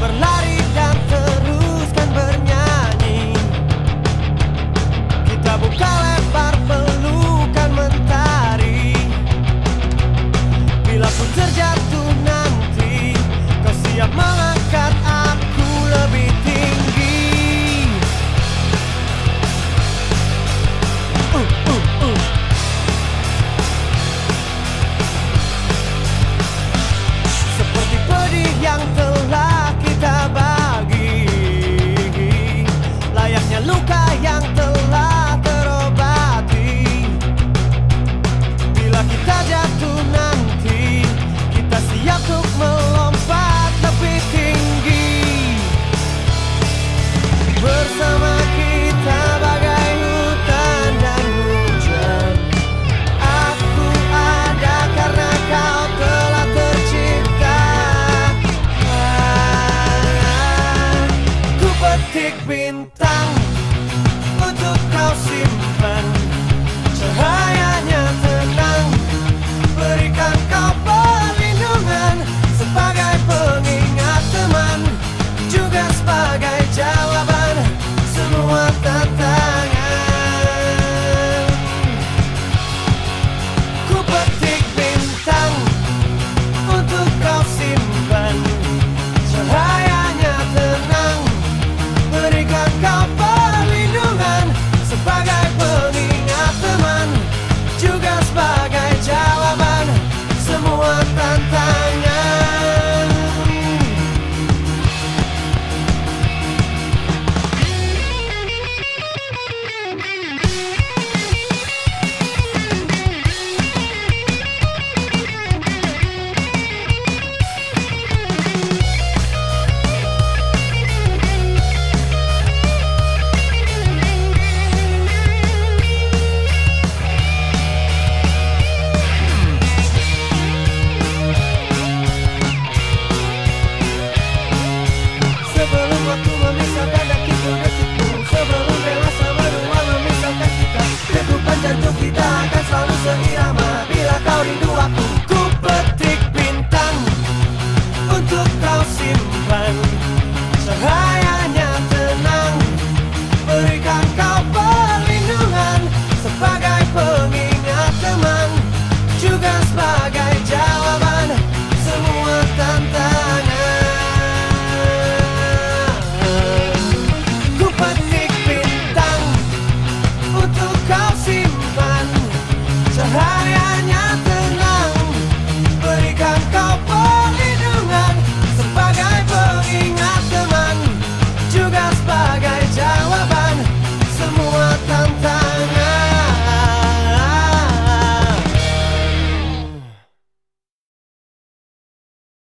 berlari dan teruskan bernyanyi. Kita buka lebar pelukan mentari. Bila pun terjatuh nanti Kau siap malam titik bintang. Untuk kau simpan cahaya kau simpan. Cahayanya tenang. Berikan kau perlindungan Sebagai pengingat teman Juga sebagai jawaban Semua tantangan. Ku petik bintang Untuk kau simpan. Cahayanya